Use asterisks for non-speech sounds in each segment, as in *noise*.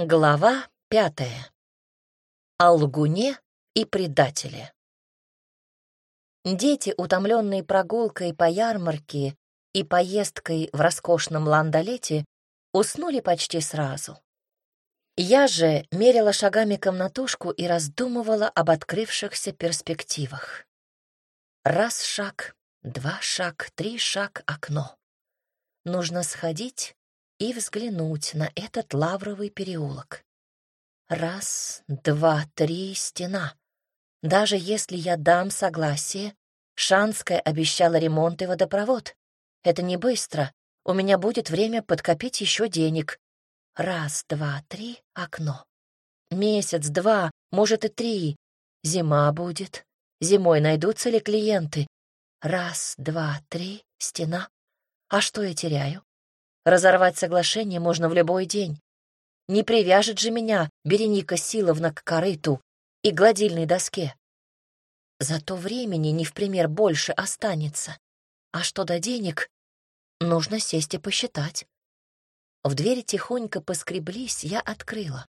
Глава пятая. О лгуне и предателе. Дети, утомленные прогулкой по ярмарке и поездкой в роскошном ландолете, уснули почти сразу. Я же мерила шагами комнатушку и раздумывала об открывшихся перспективах. Раз шаг, два шаг, три шаг — окно. Нужно сходить и взглянуть на этот лавровый переулок. Раз, два, три — стена. Даже если я дам согласие, Шанская обещала ремонт и водопровод. Это не быстро. У меня будет время подкопить еще денег. Раз, два, три — окно. Месяц, два, может и три. Зима будет. Зимой найдутся ли клиенты? Раз, два, три — стена. А что я теряю? Разорвать соглашение можно в любой день. Не привяжет же меня Береника Силовна к корыту и гладильной доске. Зато времени не в пример больше останется. А что до денег, нужно сесть и посчитать. В двери тихонько поскреблись, я открыла.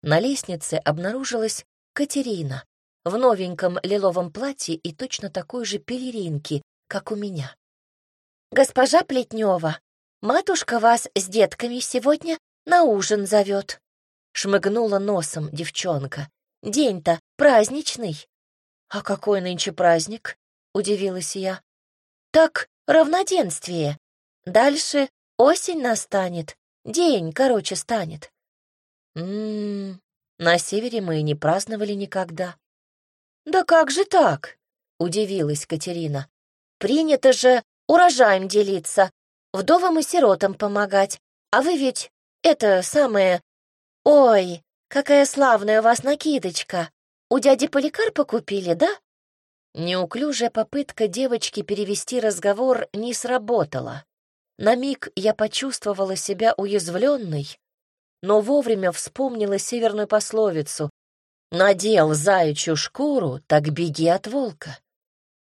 На лестнице обнаружилась Катерина в новеньком лиловом платье и точно такой же пелеринке, как у меня. «Госпожа Плетнева, матушка вас с детками сегодня на ужин зовет», — шмыгнула носом девчонка. «День-то праздничный». «А какой нынче праздник?» — удивилась я. «Так, равноденствие. Дальше осень настанет, день короче станет». «М-м, на севере мы и не праздновали никогда». «Да как же так?» — удивилась Катерина. «Принято же урожаем делиться, вдовам и сиротам помогать. А вы ведь это самое... Ой, какая славная у вас накидочка! У дяди Поликарпа купили, да?» Неуклюжая попытка девочки перевести разговор не сработала. На миг я почувствовала себя уязвленной, но вовремя вспомнила северную пословицу «Надел заячью шкуру, так беги от волка».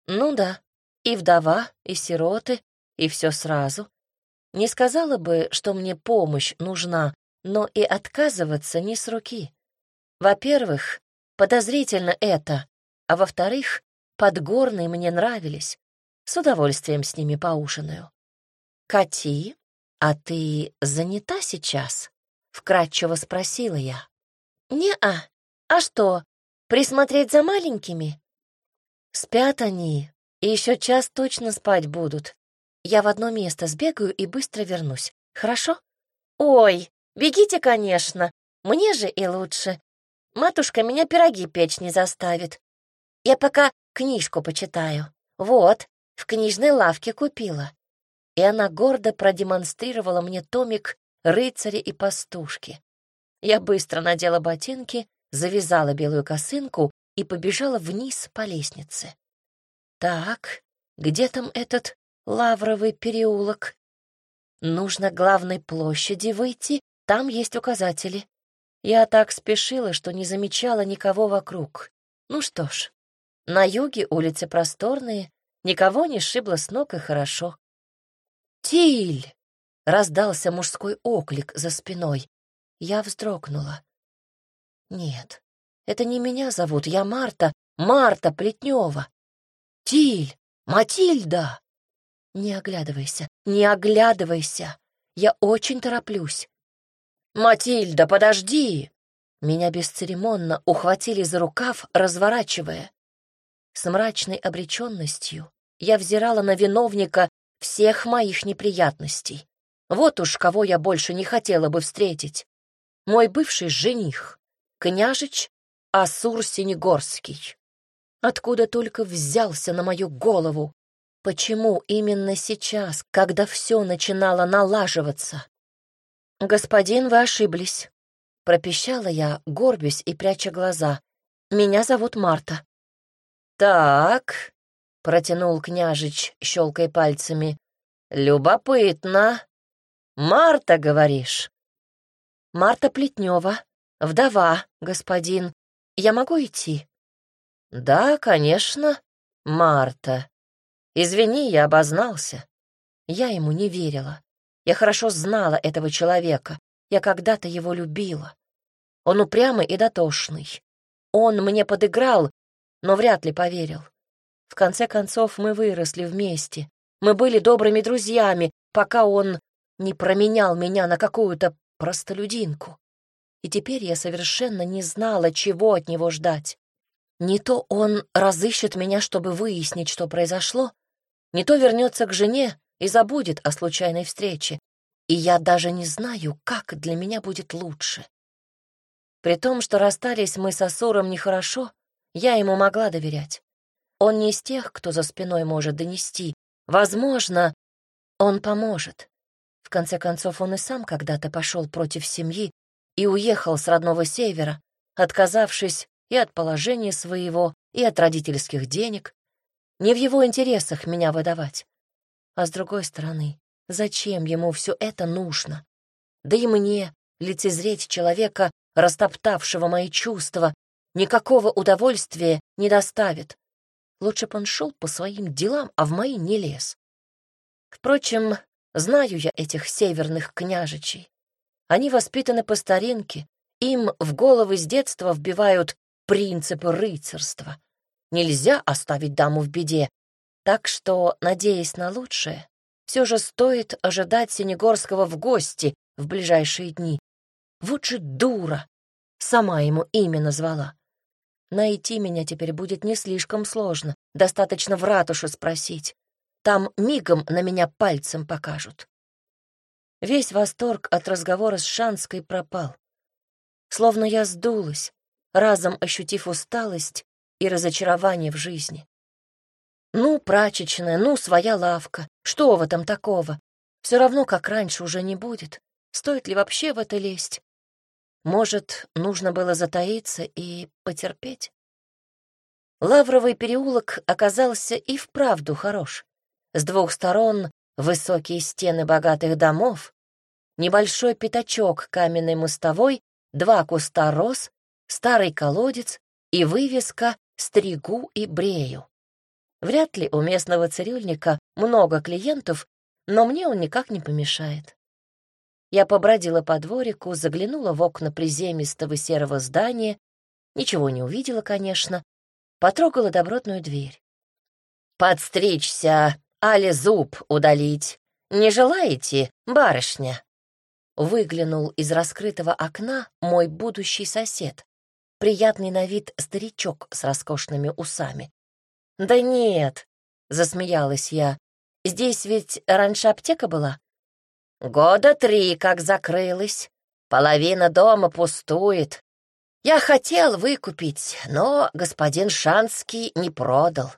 Ну да, и вдова, и сироты, и все сразу. Не сказала бы, что мне помощь нужна, но и отказываться не с руки. Во-первых, подозрительно это, а во-вторых, подгорные мне нравились. С удовольствием с ними поужинаю. «Кати, а ты занята сейчас?» — вкратчиво спросила я. «Не-а. А что, присмотреть за маленькими?» «Спят они, и еще час точно спать будут. Я в одно место сбегаю и быстро вернусь. Хорошо? Ой, бегите, конечно. Мне же и лучше. Матушка меня пироги печь не заставит. Я пока книжку почитаю. Вот, в книжной лавке купила. И она гордо продемонстрировала мне томик «Рыцари и пастушки». Я быстро надела ботинки, завязала белую косынку и побежала вниз по лестнице. Так, где там этот Лавровый переулок. Нужно к главной площади выйти, там есть указатели. Я так спешила, что не замечала никого вокруг. Ну что ж, на юге улицы просторные, никого не сшибло с ног и хорошо. «Тиль!» — раздался мужской оклик за спиной. Я вздрогнула. «Нет, это не меня зовут, я Марта, Марта Плетнева. Тиль! Матильда!» «Не оглядывайся, не оглядывайся! Я очень тороплюсь!» «Матильда, подожди!» Меня бесцеремонно ухватили за рукав, разворачивая. С мрачной обреченностью я взирала на виновника всех моих неприятностей. Вот уж кого я больше не хотела бы встретить. Мой бывший жених, княжич Асур Синегорский. Откуда только взялся на мою голову, Почему именно сейчас, когда все начинало налаживаться? «Господин, вы ошиблись», — пропищала я, горбясь и пряча глаза. «Меня зовут Марта». «Так», — протянул княжич, щелкая пальцами, — «любопытно. Марта, говоришь?» «Марта Плетнева, вдова, господин. Я могу идти?» «Да, конечно, Марта», Извини, я обознался. Я ему не верила. Я хорошо знала этого человека. я когда-то его любила. Он упрямый и дотошный. Он мне подыграл, но вряд ли поверил. В конце концов, мы выросли вместе. Мы были добрыми друзьями, пока он не променял меня на какую-то простолюдинку. И теперь я совершенно не знала, чего от него ждать. Не то он разыщет меня, чтобы выяснить, что произошло, не то вернется к жене и забудет о случайной встрече. И я даже не знаю, как для меня будет лучше. При том, что расстались мы с Асуром нехорошо, я ему могла доверять. Он не из тех, кто за спиной может донести. Возможно, он поможет. В конце концов, он и сам когда-то пошел против семьи и уехал с родного севера, отказавшись и от положения своего, и от родительских денег. Не в его интересах меня выдавать. А с другой стороны, зачем ему все это нужно? Да и мне лицезреть человека, растоптавшего мои чувства, никакого удовольствия не доставит. Лучше б он шел по своим делам, а в мои не лез. Впрочем, знаю я этих северных княжичей. Они воспитаны по старинке, им в головы с детства вбивают принципы рыцарства. Нельзя оставить даму в беде, так что, надеясь на лучшее, все же стоит ожидать Синегорского в гости в ближайшие дни. Вот же дура! Сама ему имя назвала. Найти меня теперь будет не слишком сложно, достаточно в ратуше спросить. Там мигом на меня пальцем покажут. Весь восторг от разговора с Шанской пропал. Словно я сдулась, разом ощутив усталость и разочарование в жизни. Ну, прачечная, ну, своя лавка. Что в этом такого? Все равно, как раньше, уже не будет. Стоит ли вообще в это лезть? Может, нужно было затаиться и потерпеть? Лавровый переулок оказался и вправду хорош. С двух сторон высокие стены богатых домов, небольшой пятачок каменной мостовой, два куста роз, старый колодец и вывеска «Стригу и брею». Вряд ли у местного цирюльника много клиентов, но мне он никак не помешает. Я побродила по дворику, заглянула в окна приземистого серого здания, ничего не увидела, конечно, потрогала добротную дверь. «Подстричься, али зуб удалить. Не желаете, барышня?» Выглянул из раскрытого окна мой будущий сосед, приятный на вид старичок с роскошными усами. «Да нет», — засмеялась я, — «здесь ведь раньше аптека была?» Года три как закрылась. Половина дома пустует. Я хотел выкупить, но господин Шанский не продал.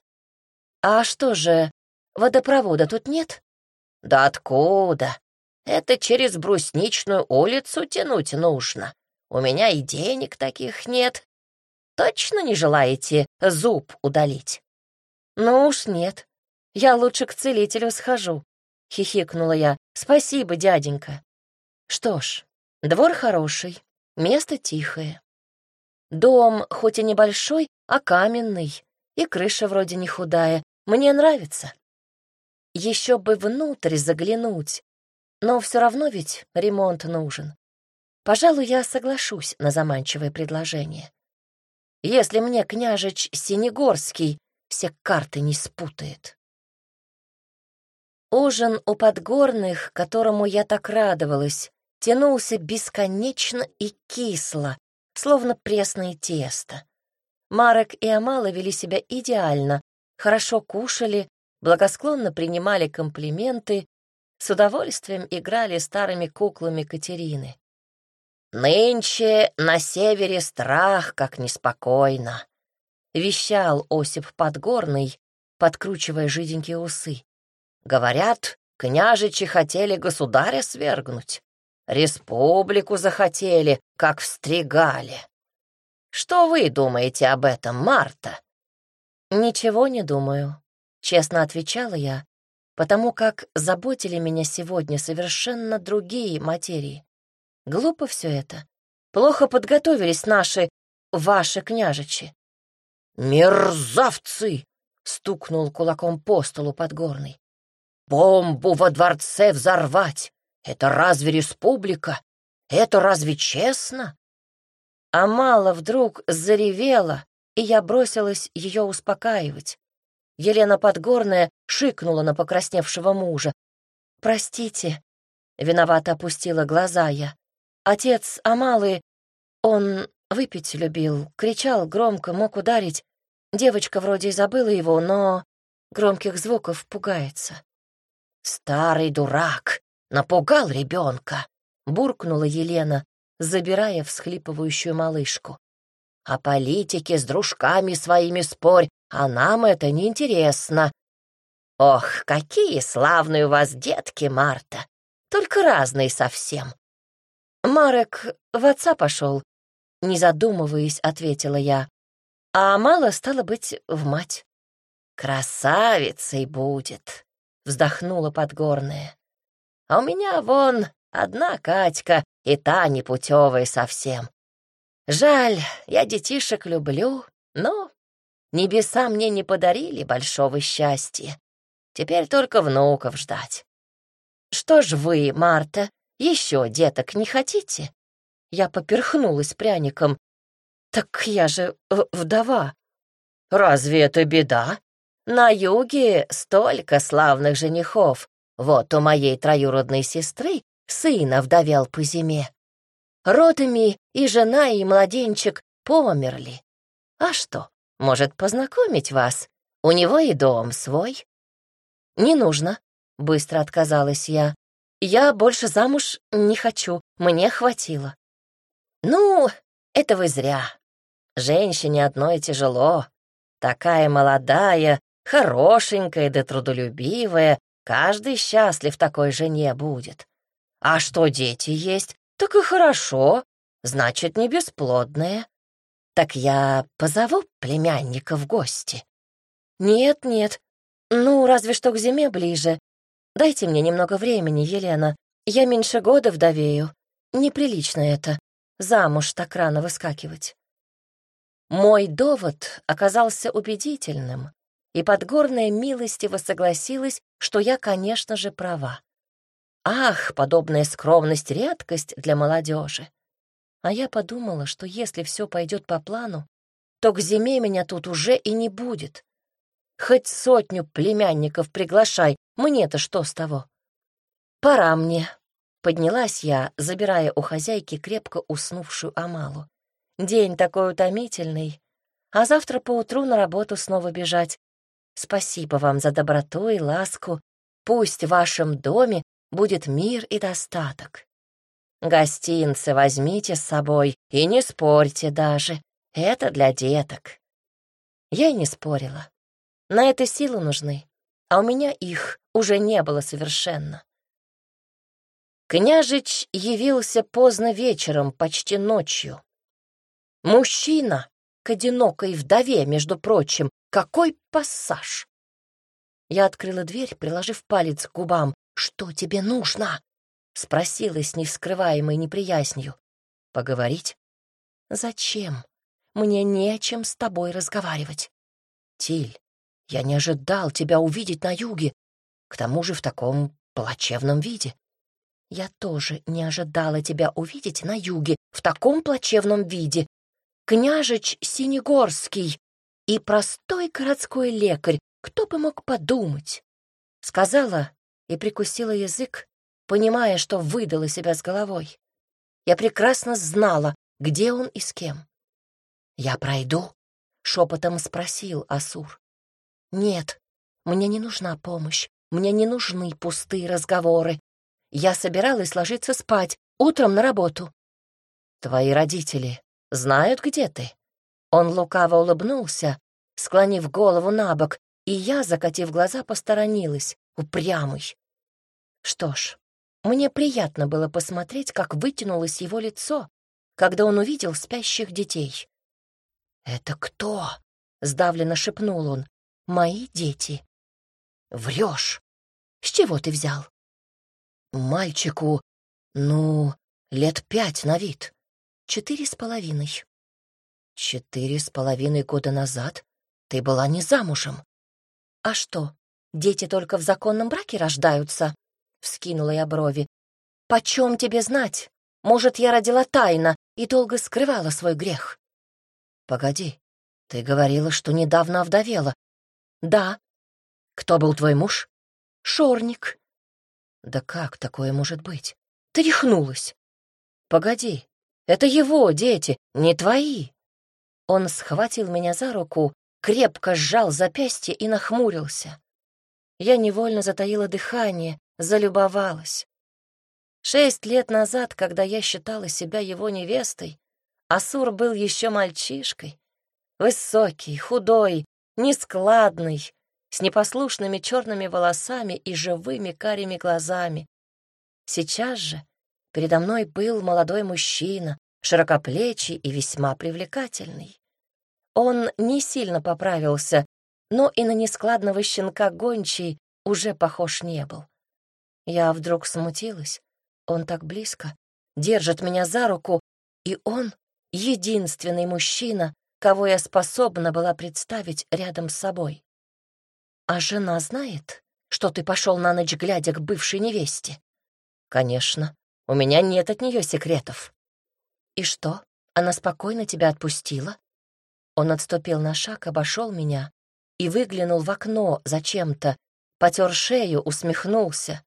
А что же, водопровода тут нет? Да откуда? Это через Брусничную улицу тянуть нужно. У меня и денег таких нет. Точно не желаете зуб удалить? Ну уж нет. Я лучше к целителю схожу хихикнула я. «Спасибо, дяденька». Что ж, двор хороший, место тихое. Дом хоть и небольшой, а каменный, и крыша вроде не худая. Мне нравится. Еще бы внутрь заглянуть, но все равно ведь ремонт нужен. Пожалуй, я соглашусь на заманчивое предложение. Если мне княжич Синегорский все карты не спутает. Ужин у подгорных, которому я так радовалась, тянулся бесконечно и кисло, словно пресное тесто. Марек и Амала вели себя идеально, хорошо кушали, благосклонно принимали комплименты, с удовольствием играли старыми куклами Катерины. «Нынче на севере страх, как неспокойно», — вещал Осип Подгорный, подкручивая жиденькие усы. Говорят, княжичи хотели государя свергнуть. Республику захотели, как встригали. Что вы думаете об этом, Марта? Ничего не думаю, честно отвечала я, потому как заботили меня сегодня совершенно другие материи. Глупо все это. Плохо подготовились наши, ваши княжичи. «Мерзавцы!» — стукнул кулаком по столу Подгорный. Бомбу во дворце взорвать! Это разве республика? Это разве честно? А мало вдруг заревела, и я бросилась ее успокаивать. Елена Подгорная шикнула на покрасневшего мужа. «Простите», — виновато опустила глаза я. «Отец Амалы, он выпить любил, кричал громко, мог ударить. Девочка вроде и забыла его, но громких звуков пугается». «Старый дурак! Напугал ребенка!» — буркнула Елена, забирая всхлипывающую малышку. «О политике с дружками своими спорь, а нам это неинтересно». «Ох, какие славные у вас детки, Марта! Только разные совсем». «Марек в отца пошел», — не задумываясь, ответила я. «А мало, стало быть, в мать». «Красавицей будет», — вздохнула Подгорная. «А у меня вон одна Катька, и та непутевая совсем. Жаль, я детишек люблю, но небеса мне не подарили большого счастья. Теперь только внуков ждать. Что ж вы, Марта, еще деток не хотите? Я поперхнулась пряником. Так я же вдова. Разве это беда? На юге столько славных женихов. Вот у моей троюродной сестры сына вдовел по зиме. Родами и жена, и младенчик померли. А что, может познакомить вас? У него и дом свой. Не нужно, быстро отказалась я. Я больше замуж не хочу, мне хватило. Ну, это вы зря. Женщине одной тяжело. Такая молодая, хорошенькая да трудолюбивая, каждый счастлив такой жене будет. А что дети есть, так и хорошо, значит, не бесплодные. Так я позову племянника в гости. Нет, нет, ну, разве что к зиме ближе. Дайте мне немного времени, Елена. Я меньше года вдовею. Неприлично это, замуж так рано выскакивать. Мой довод оказался убедительным, и Подгорная милостиво согласилась, что я, конечно же, права. Ах, подобная скромность — редкость для молодежи. А я подумала, что если все пойдет по плану, то к зиме меня тут уже и не будет. Хоть сотню племянников приглашай, мне-то что с того? Пора мне. Поднялась я, забирая у хозяйки крепко уснувшую Амалу. День такой утомительный, а завтра поутру на работу снова бежать. Спасибо вам за доброту и ласку. Пусть в вашем доме будет мир и достаток. Гостинцы возьмите с собой и не спорьте даже. Это для деток. Я и не спорила. На это силы нужны, а у меня их уже не было совершенно. Княжич явился поздно вечером, почти ночью. Мужчина к одинокой вдове, между прочим, какой пассаж! Я открыла дверь, приложив палец к губам. «Что тебе нужно?» — спросила с нескрываемой неприязнью. «Поговорить?» «Зачем? Мне не о чем с тобой разговаривать». «Тиль, я не ожидал тебя увидеть на юге, к тому же в таком плачевном виде». «Я тоже не ожидала тебя увидеть на юге в таком плачевном виде. Княжич Синегорский и простой городской лекарь, кто бы мог подумать?» Сказала и прикусила язык, понимая, что выдала себя с головой. Я прекрасно знала, где он и с кем. «Я пройду?» — шепотом спросил Асур. «Нет, мне не нужна помощь, мне не нужны пустые разговоры. Я собиралась ложиться спать, утром на работу». «Твои родители знают, где ты?» Он лукаво улыбнулся, склонив голову на бок, и я, закатив глаза, посторонилась, упрямый. Что ж, мне приятно было посмотреть, как вытянулось его лицо, когда он увидел спящих детей. «Это кто?» — сдавленно шепнул он. «Мои дети». «Врешь! С чего ты взял?» «Мальчику, ну, лет пять на вид. Четыре с половиной». «Четыре с половиной года назад ты была не замужем». «А что, дети только в законном браке рождаются?» — вскинула я брови. «Почем тебе знать? Может, я родила тайно и долго скрывала свой грех. Погоди, ты говорила, что недавно овдовела. Да. Кто был твой муж? Шорник. Да как такое может быть? Ты. Погоди, это его дети, не твои. Он схватил меня за руку, крепко сжал запястье и нахмурился. Я невольно затаила дыхание, залюбовалась. Шесть лет назад, когда я считала себя его невестой, Асур был еще мальчишкой. Высокий, худой, нескладный, с непослушными черными волосами и живыми карими глазами. Сейчас же передо мной был молодой мужчина, широкоплечий и весьма привлекательный. Он не сильно поправился, но и на нескладного щенка гончий уже похож не был. Я вдруг смутилась. Он так близко, держит меня за руку, и он — единственный мужчина, кого я способна была представить рядом с собой. А жена знает, что ты пошел на ночь глядя к бывшей невесте? Конечно, у меня нет от нее секретов. И что, она спокойно тебя отпустила? Он отступил на шаг, обошел меня и выглянул в окно зачем-то, потер шею, усмехнулся.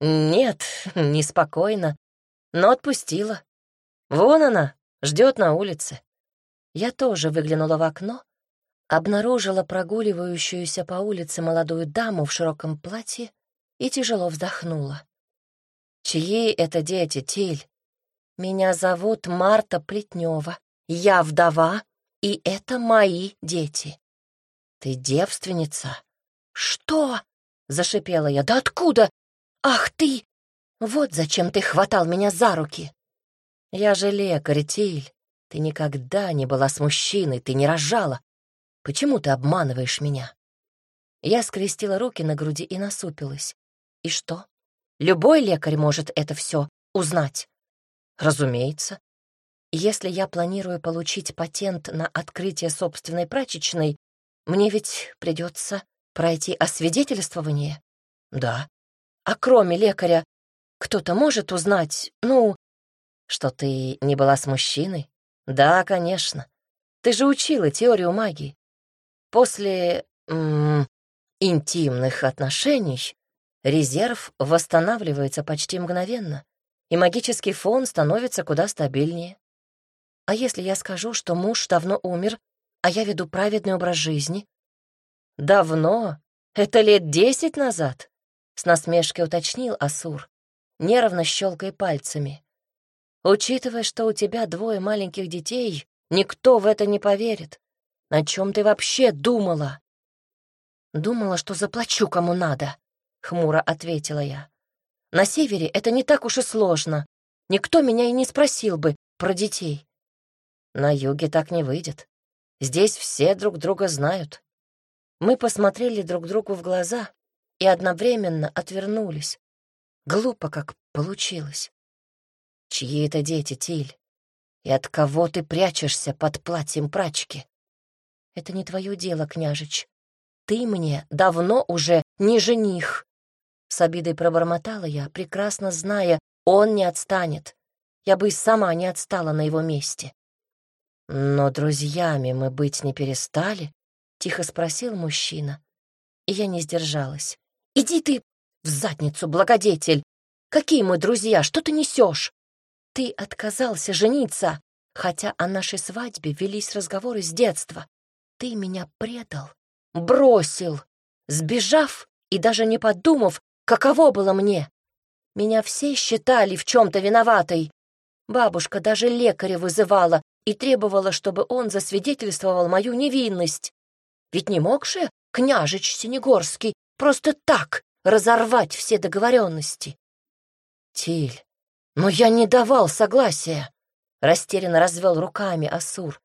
Нет, *laughs* неспокойно, но отпустила. Вон она, ждет на улице. Я тоже выглянула в окно, обнаружила прогуливающуюся по улице молодую даму в широком платье и тяжело вздохнула. «Чьи это дети, Тиль? Меня зовут Марта Плетнева. Я вдова, и это мои дети». «Ты девственница?» «Что?» — зашипела я. «Да откуда? Ах ты! Вот зачем ты хватал меня за руки!» «Я же лекарь, Тиль. Ты никогда не была с мужчиной, ты не рожала. Почему ты обманываешь меня?» Я скрестила руки на груди и насупилась. «И что? Любой лекарь может это все узнать?» «Разумеется. Если я планирую получить патент на открытие собственной прачечной, мне ведь придется пройти освидетельствование?» «Да. А кроме лекаря, кто-то может узнать, ну, что ты не была с мужчиной? Да, конечно. Ты же учила теорию магии. После интимных отношений резерв восстанавливается почти мгновенно, и магический фон становится куда стабильнее. А если я скажу, что муж давно умер, а я веду праведный образ жизни? Давно? Это лет десять назад? С насмешкой уточнил Асур, нервно щелкая пальцами. Учитывая, что у тебя двое маленьких детей, никто в это не поверит. На чем ты вообще думала? Думала, что заплачу кому надо, хмуро ответила я. На севере это не так уж и сложно. Никто меня и не спросил бы про детей. На юге так не выйдет. Здесь все друг друга знают. Мы посмотрели друг другу в глаза и одновременно отвернулись. Глупо как получилось. Чьи это дети, Тиль? И от кого ты прячешься под платьем прачки? Это не твое дело, княжич. Ты мне давно уже не жених. С обидой пробормотала я, прекрасно зная, он не отстанет. Я бы и сама не отстала на его месте. Но друзьями мы быть не перестали, — тихо спросил мужчина. И я не сдержалась. «Иди ты в задницу, благодетель! Какие мы друзья, что ты несешь? Ты отказался жениться, хотя о нашей свадьбе велись разговоры с детства. Ты меня предал, бросил, сбежав и даже не подумав, каково было мне. Меня все считали в чем-то виноватой. Бабушка даже лекаря вызывала и требовала, чтобы он засвидетельствовал мою невинность. Ведь не мог же княжич Синегорский просто так разорвать все договоренности. Тиль, «Но я не давал согласия», — растерянно развел руками Асур.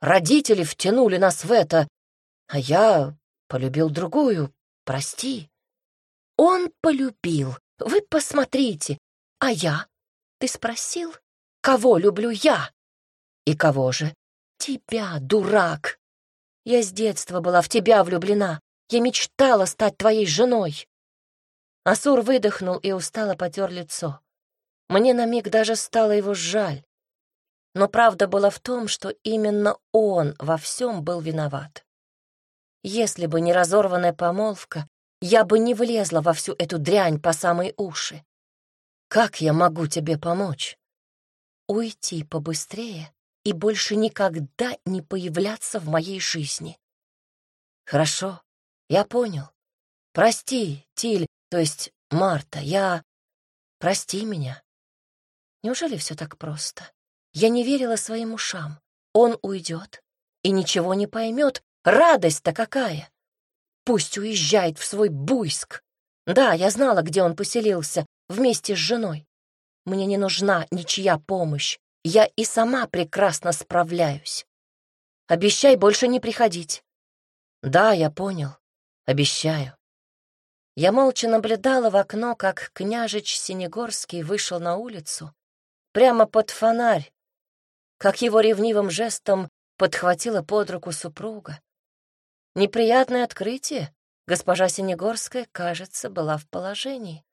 «Родители втянули нас в это, а я полюбил другую, прости». «Он полюбил, вы посмотрите, а я? Ты спросил, кого люблю я?» «И кого же?» «Тебя, дурак! Я с детства была в тебя влюблена, я мечтала стать твоей женой». Асур выдохнул и устало потер лицо. Мне на миг даже стало его жаль. Но правда была в том, что именно он во всем был виноват. Если бы не разорванная помолвка, я бы не влезла во всю эту дрянь по самые уши. Как я могу тебе помочь? Уйти побыстрее и больше никогда не появляться в моей жизни. Хорошо, я понял. Прости, Тиль, то есть Марта, я... Прости меня. Неужели все так просто? Я не верила своим ушам. Он уйдет и ничего не поймет. Радость-то какая! Пусть уезжает в свой Буйск. Да, я знала, где он поселился, вместе с женой. Мне не нужна ничья помощь. Я и сама прекрасно справляюсь. Обещай больше не приходить. Да, я понял. Обещаю. Я молча наблюдала в окно, как княжич Синегорский вышел на улицу, прямо под фонарь, как его ревнивым жестом подхватила под руку супруга. Неприятное открытие. Госпожа Синегорская, кажется, была в положении.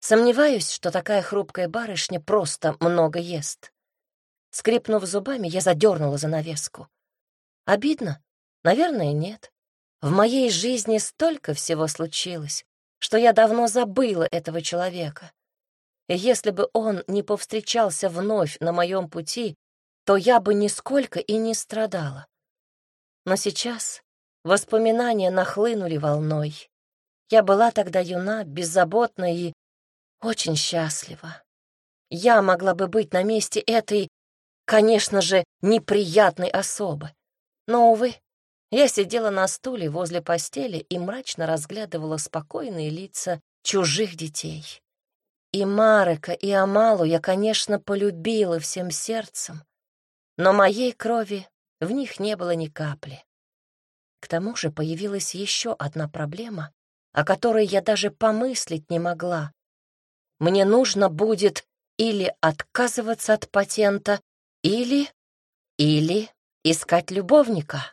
Сомневаюсь, что такая хрупкая барышня просто много ест. Скрипнув зубами, я задернула занавеску. Обидно? Наверное, нет. В моей жизни столько всего случилось, что я давно забыла этого человека. И если бы он не повстречался вновь на моем пути, то я бы нисколько и не страдала. Но сейчас воспоминания нахлынули волной. Я была тогда юна, беззаботна и очень счастлива. Я могла бы быть на месте этой, конечно же, неприятной особы. Но, увы, я сидела на стуле возле постели и мрачно разглядывала спокойные лица чужих детей. И Марека, и Амалу я, конечно, полюбила всем сердцем, но моей крови в них не было ни капли. К тому же появилась еще одна проблема, о которой я даже помыслить не могла. Мне нужно будет или отказываться от патента, или... или искать любовника.